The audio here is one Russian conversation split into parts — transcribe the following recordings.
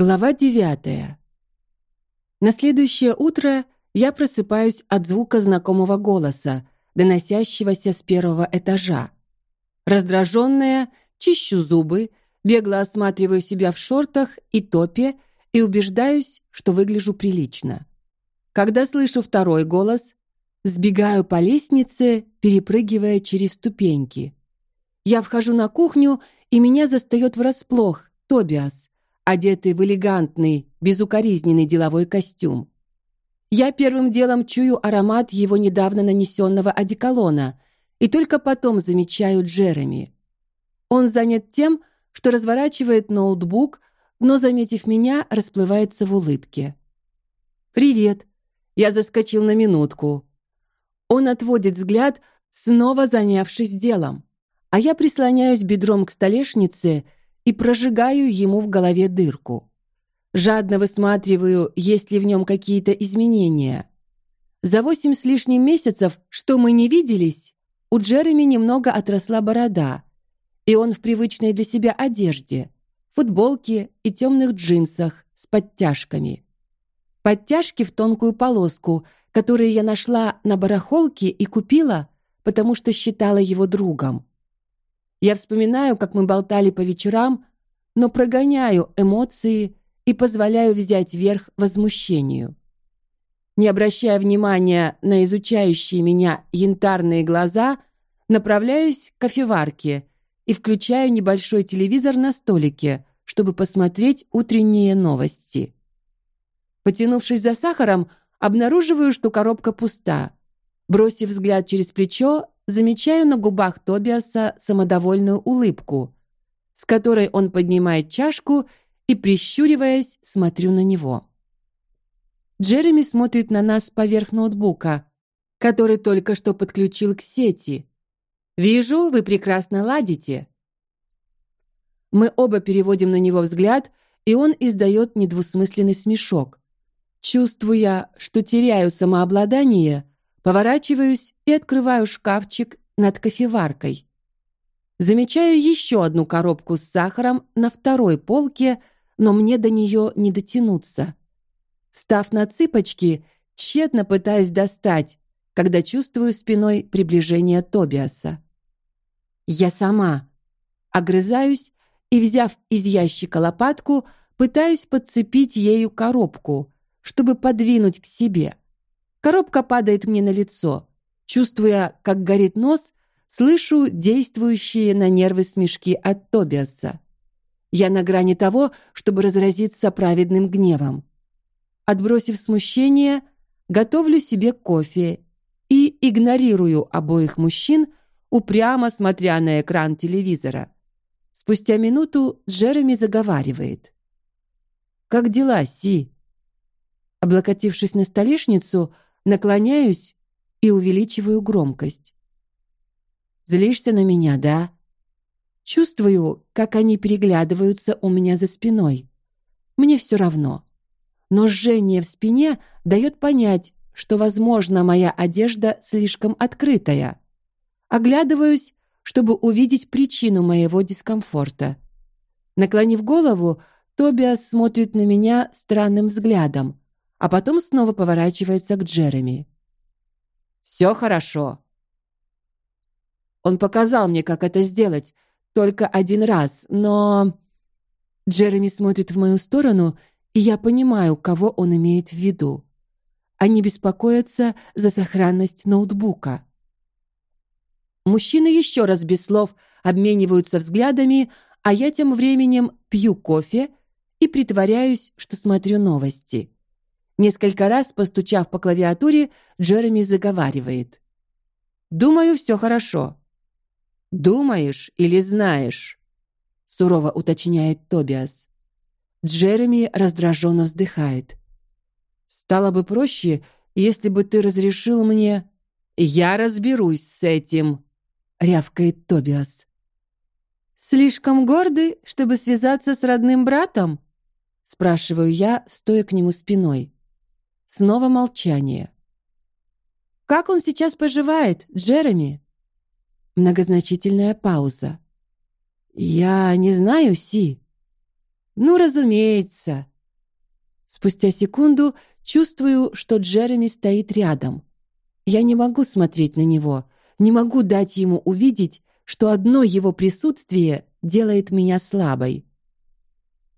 Глава девятая. На следующее утро я просыпаюсь от звука знакомого голоса, доносящегося с первого этажа. Раздраженная, чищу зубы, бегло осматриваю себя в шортах и топе и убеждаюсь, что выгляжу прилично. Когда слышу второй голос, сбегаю по лестнице, перепрыгивая через ступеньки. Я вхожу на кухню, и меня застаёт врасплох Тобиас, одетый в элегантный, безукоризненный деловой костюм. Я первым делом чую аромат его недавно нанесенного одеколона и только потом замечаю Джереми. Он занят тем, что разворачивает ноутбук, но заметив меня, расплывается в улыбке. Привет. Я заскочил на минутку. Он отводит взгляд, снова занявшись делом, а я прислоняюсь бедром к столешнице и прожигаю ему в голове дырку. Жадно высматриваю, есть ли в нем какие-то изменения. За восемь с лишним месяцев, что мы не виделись, у Джереми немного отросла борода, и он в привычной для себя одежде, футболке и темных джинсах с подтяжками. Подтяжки в тонкую полоску, которые я нашла на барахолке и купила, потому что считала его другом. Я вспоминаю, как мы болтали по вечерам, но прогоняю эмоции и позволяю взять верх возмущению. Не обращая внимания на изучающие меня янтарные глаза, направляюсь к кофеварке и включаю небольшой телевизор на столике, чтобы посмотреть утренние новости. Потянувшись за сахаром, обнаруживаю, что коробка пуста. Бросив взгляд через плечо, замечаю на губах Тобиаса самодовольную улыбку, с которой он поднимает чашку и прищуриваясь, смотрю на него. Джереми смотрит на нас поверх ноутбука, который только что подключил к сети. Вижу, вы прекрасно ладите. Мы оба переводим на него взгляд, и он издает недвусмысленный смешок. Чувствуя, что теряю самообладание, Поворачиваюсь и открываю шкафчик над кофеваркой. Замечаю еще одну коробку с сахаром на второй полке, но мне до нее не дотянуться. Встав на цыпочки, тщетно пытаюсь достать, когда чувствую спиной приближение Тобиаса. Я сама огрызаюсь и, взяв из ящика лопатку, пытаюсь подцепить ею коробку, чтобы подвинуть к себе. Коробка падает мне на лицо. Чувствуя, как горит нос, слышу действующие на нервы смешки от Тобиаса. Я на грани того, чтобы разразиться праведным гневом. Отбросив смущение, готовлю себе кофе и игнорирую обоих мужчин, упрямо смотря на экран телевизора. Спустя минуту Джереми заговаривает: "Как дела, Си?" Облокотившись на столешницу, Наклоняюсь и увеличиваю громкость. Злишься на меня, да? Чувствую, как они переглядываются у меня за спиной. Мне все равно. Но жжение в спине дает понять, что, возможно, моя одежда слишком открытая. Оглядываюсь, чтобы увидеть причину моего дискомфорта. Наклонив голову, Тобиас смотрит на меня странным взглядом, а потом снова поворачивается к Джереми. Все хорошо. Он показал мне, как это сделать, только один раз, но Джереми смотрит в мою сторону, и я понимаю, кого он имеет в виду. Они беспокоятся за сохранность ноутбука. Мужчины еще раз без слов обмениваются взглядами, а я тем временем пью кофе и притворяюсь, что смотрю новости. Несколько раз постучав по клавиатуре, Джереми заговаривает. Думаю, все хорошо. Думаешь или знаешь? сурово уточняет Тобиас. Джереми раздраженно вздыхает. Стало бы проще, если бы ты разрешил мне. Я разберусь с этим, рявкает Тобиас. Слишком гордый, чтобы связаться с родным братом? спрашиваю я, стоя к нему спиной. Снова молчание. Как он сейчас поживает, Джереми? Многозначительная пауза. Я не знаю, Си. Ну, разумеется. Спустя секунду чувствую, что Джереми стоит рядом. Я не могу смотреть на него, не могу дать ему увидеть, что одно его присутствие делает меня слабой.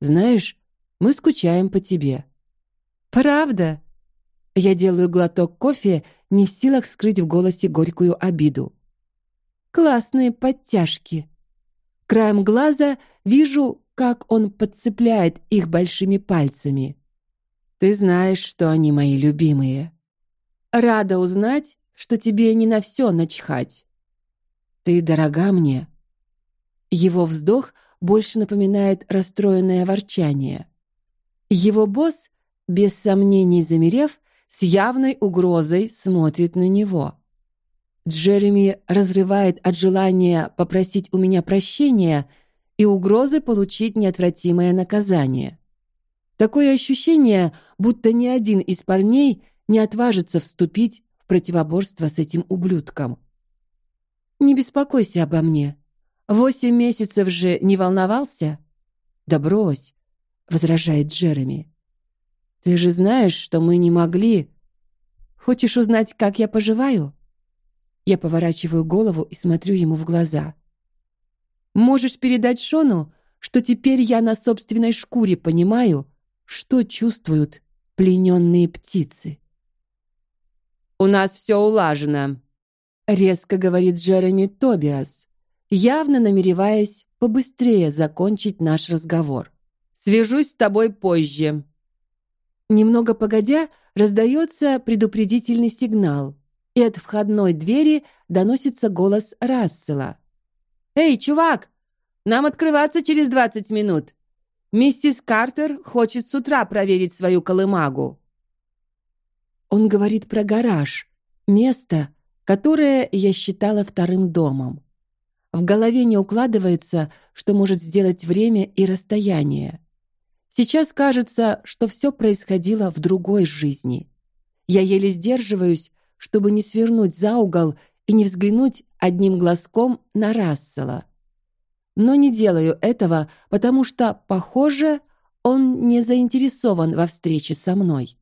Знаешь, мы скучаем по тебе. Правда? Я делаю глоток кофе, не в силах скрыть в голосе горькую обиду. Классные подтяжки. Краем глаза вижу, как он подцепляет их большими пальцами. Ты знаешь, что они мои любимые. Рада узнать, что тебе не на все начхать. Ты дорога мне. Его вздох больше напоминает расстроенное ворчание. Его босс, без сомнений замерев, с явной угрозой смотрит на него. Джереми разрывает от желания попросить у меня прощения и угрозы получить неотвратимое наказание. Такое ощущение, будто ни один из парней не отважится вступить в противоборство с этим ублюдком. Не беспокойся обо мне. Восемь месяцев же не волновался? Да возражает Джереми. Ты же знаешь, что мы не могли. Хочешь узнать, как я поживаю? Я поворачиваю голову и смотрю ему в глаза. Можешь передать Шону, что теперь я на собственной шкуре понимаю, что чувствуют плененные птицы. У нас все улажено, резко говорит Джереми Тобиас, явно намереваясь побыстрее закончить наш разговор. Свяжусь с тобой позже. Немного погодя, раздается предупредительный сигнал, и от входной двери доносится голос Рассела. Эй, чувак, нам открываться через двадцать минут. Миссис Картер хочет с утра проверить свою колымагу. Он говорит про гараж, место, которое я считала вторым домом. В голове не укладывается, что может сделать время и расстояние. Сейчас кажется, что все происходило в другой жизни. Я еле сдерживаюсь, чтобы не свернуть за угол и не взглянуть одним глазком на Рассела. Но не делаю этого, потому что, похоже, он не заинтересован во встрече со мной.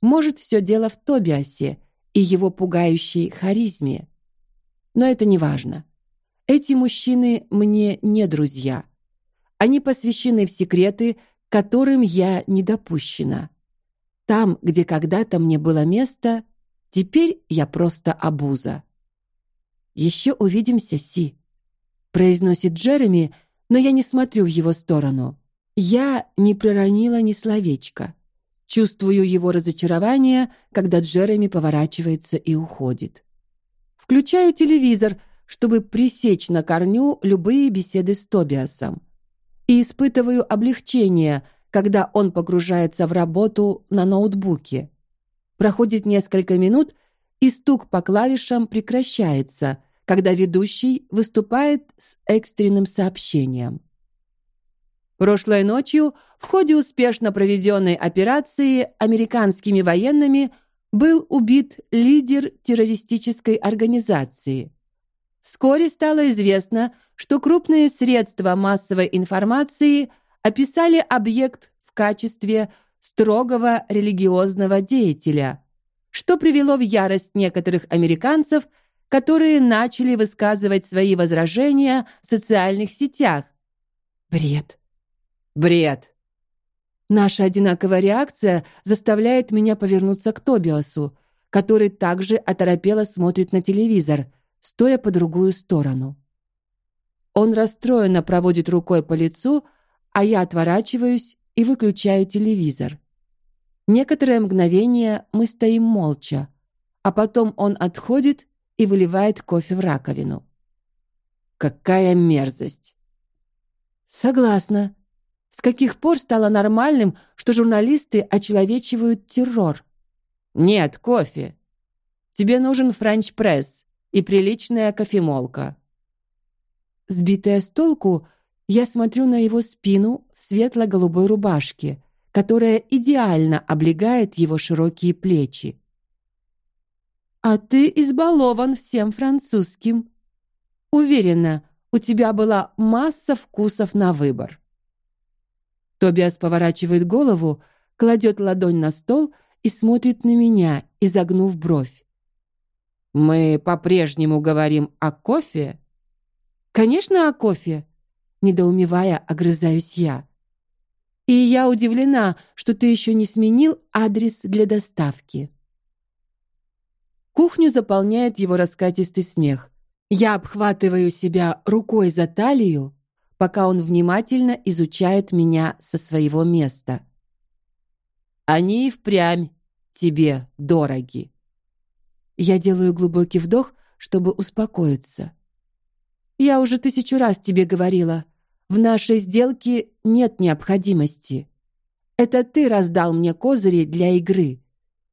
Может, все дело в Тобиасе и его пугающей харизме. Но это не важно. Эти мужчины мне не друзья. Они посвящены в секреты, которым я не допущена. Там, где когда-то мне было место, теперь я просто обуза. Еще увидимся, Си, произносит Джереми, но я не смотрю в его сторону. Я не проронила ни словечка. Чувствую его разочарование, когда Джереми поворачивается и уходит. Включаю телевизор, чтобы пресечь на корню любые беседы с Тобиасом. И испытываю облегчение, когда он погружается в работу на ноутбуке. Проходит несколько минут, и стук по клавишам прекращается, когда ведущий выступает с экстренным сообщением. Прошлой ночью в ходе успешно проведенной операции американскими военными был убит лидер террористической организации. Вскоре стало известно, что крупные средства массовой информации описали объект в качестве строгого религиозного деятеля, что привело в ярость некоторых американцев, которые начали высказывать свои возражения в социальных сетях. Бред. Бред. Наша одинаковая реакция заставляет меня повернуться к Тобиасу, который также оторопело смотрит на телевизор, стоя по другую сторону. Он расстроенно проводит рукой по лицу, а я отворачиваюсь и выключаю телевизор. Некоторое мгновение мы стоим молча, а потом он отходит и выливает кофе в раковину. Какая мерзость. Согласна. С каких пор стало нормальным, что журналисты очеловечивают террор? Нет, кофе. Тебе нужен френч-пресс и приличная кофемолка. Сбитая с толку, я смотрю на его спину в светло-голубой рубашке, которая идеально облегает его широкие плечи. А ты избалован всем французским. Уверена, у тебя была масса вкусов на выбор. Тобиас поворачивает голову, кладет ладонь на стол и смотрит на меня, изогнув бровь. Мы по-прежнему говорим о кофе? Конечно, о кофе, недоумевая, огрызаюсь я. И я удивлена, что ты еще не сменил адрес для доставки. Кухню заполняет его раскатистый смех. Я обхватываю себя рукой за талию, пока он внимательно изучает меня со своего места. Они и впрямь тебе дороги. Я делаю глубокий вдох, чтобы успокоиться. Я уже тысячу раз тебе говорила, в нашей сделке нет необходимости. Это ты раздал мне козыри для игры.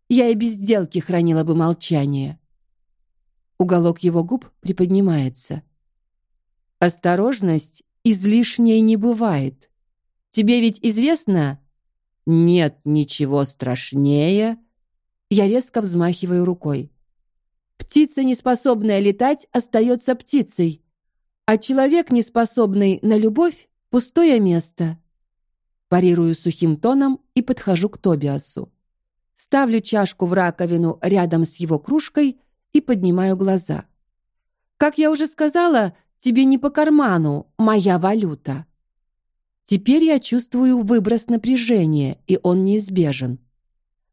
Я и без сделки хранила бы молчание. Уголок его губ приподнимается. Осторожность излишней не бывает. Тебе ведь известно? Нет ничего страшнее. Я резко взмахиваю рукой. Птица, не способная летать, остается птицей, а человек, не способный на любовь, пустое место. Парирую сухим тоном и подхожу к Тобиасу. Ставлю чашку в раковину рядом с его кружкой и поднимаю глаза. Как я уже сказала, тебе не по карману моя валюта. Теперь я чувствую выброс напряжения, и он неизбежен.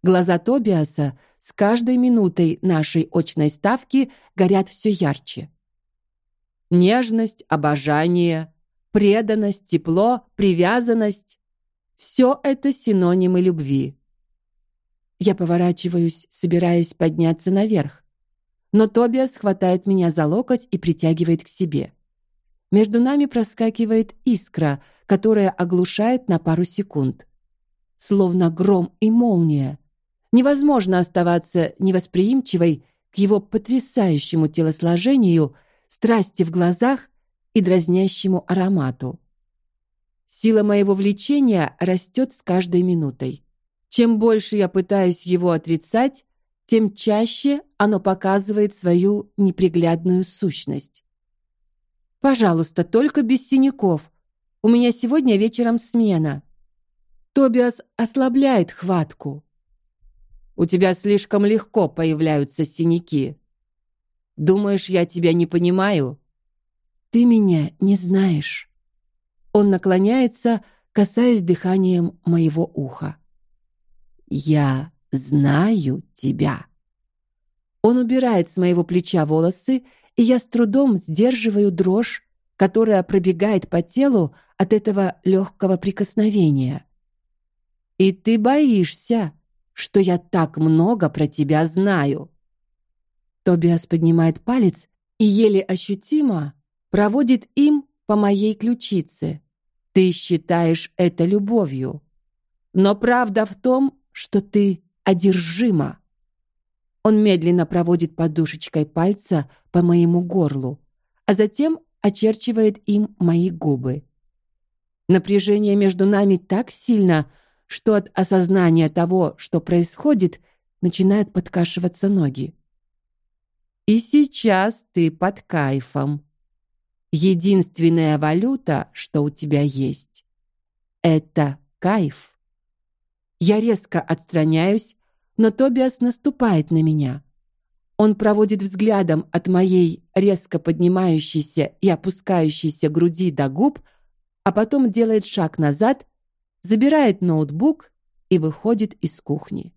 Глаза Тобиаса с каждой минутой нашей очной ставки горят все ярче. Нежность, обожание, преданность, тепло, привязанность все это синонимы любви. Я поворачиваюсь, собираясь подняться наверх, но Тобиас хватает меня за локоть и притягивает к себе. Между нами проскакивает искра, которая оглушает на пару секунд, словно гром и молния. Невозможно оставаться невосприимчивой к его потрясающему телосложению, страсти в глазах и дразнящему аромату. Сила моего влечения растет с каждой минутой. Чем больше я пытаюсь его отрицать, тем чаще оно показывает свою неприглядную сущность. Пожалуйста, только без синяков. У меня сегодня вечером смена. Тобиас ослабляет хватку. У тебя слишком легко появляются синяки. Думаешь, я тебя не понимаю? Ты меня не знаешь. Он наклоняется, касаясь дыханием моего уха. Я знаю тебя. Он убирает с моего плеча волосы, и я с трудом сдерживаю дрожь, которая пробегает по телу от этого легкого прикосновения. И ты боишься, что я так много про тебя знаю. Тобиас поднимает палец и еле ощутимо проводит им по моей ключице. Ты считаешь это любовью, но правда в том, что ты одержима. Он медленно проводит подушечкой пальца по моему горлу, а затем очерчивает им мои губы. Напряжение между нами так сильно, что от осознания того, что происходит, начинают подкашиваться ноги. И сейчас ты под кайфом. Единственная валюта, что у тебя есть, это кайф. Я резко отстраняюсь, но Тобиас наступает на меня. Он проводит взглядом от моей резко поднимающейся и опускающейся груди до губ, а потом делает шаг назад, забирает ноутбук и выходит из кухни.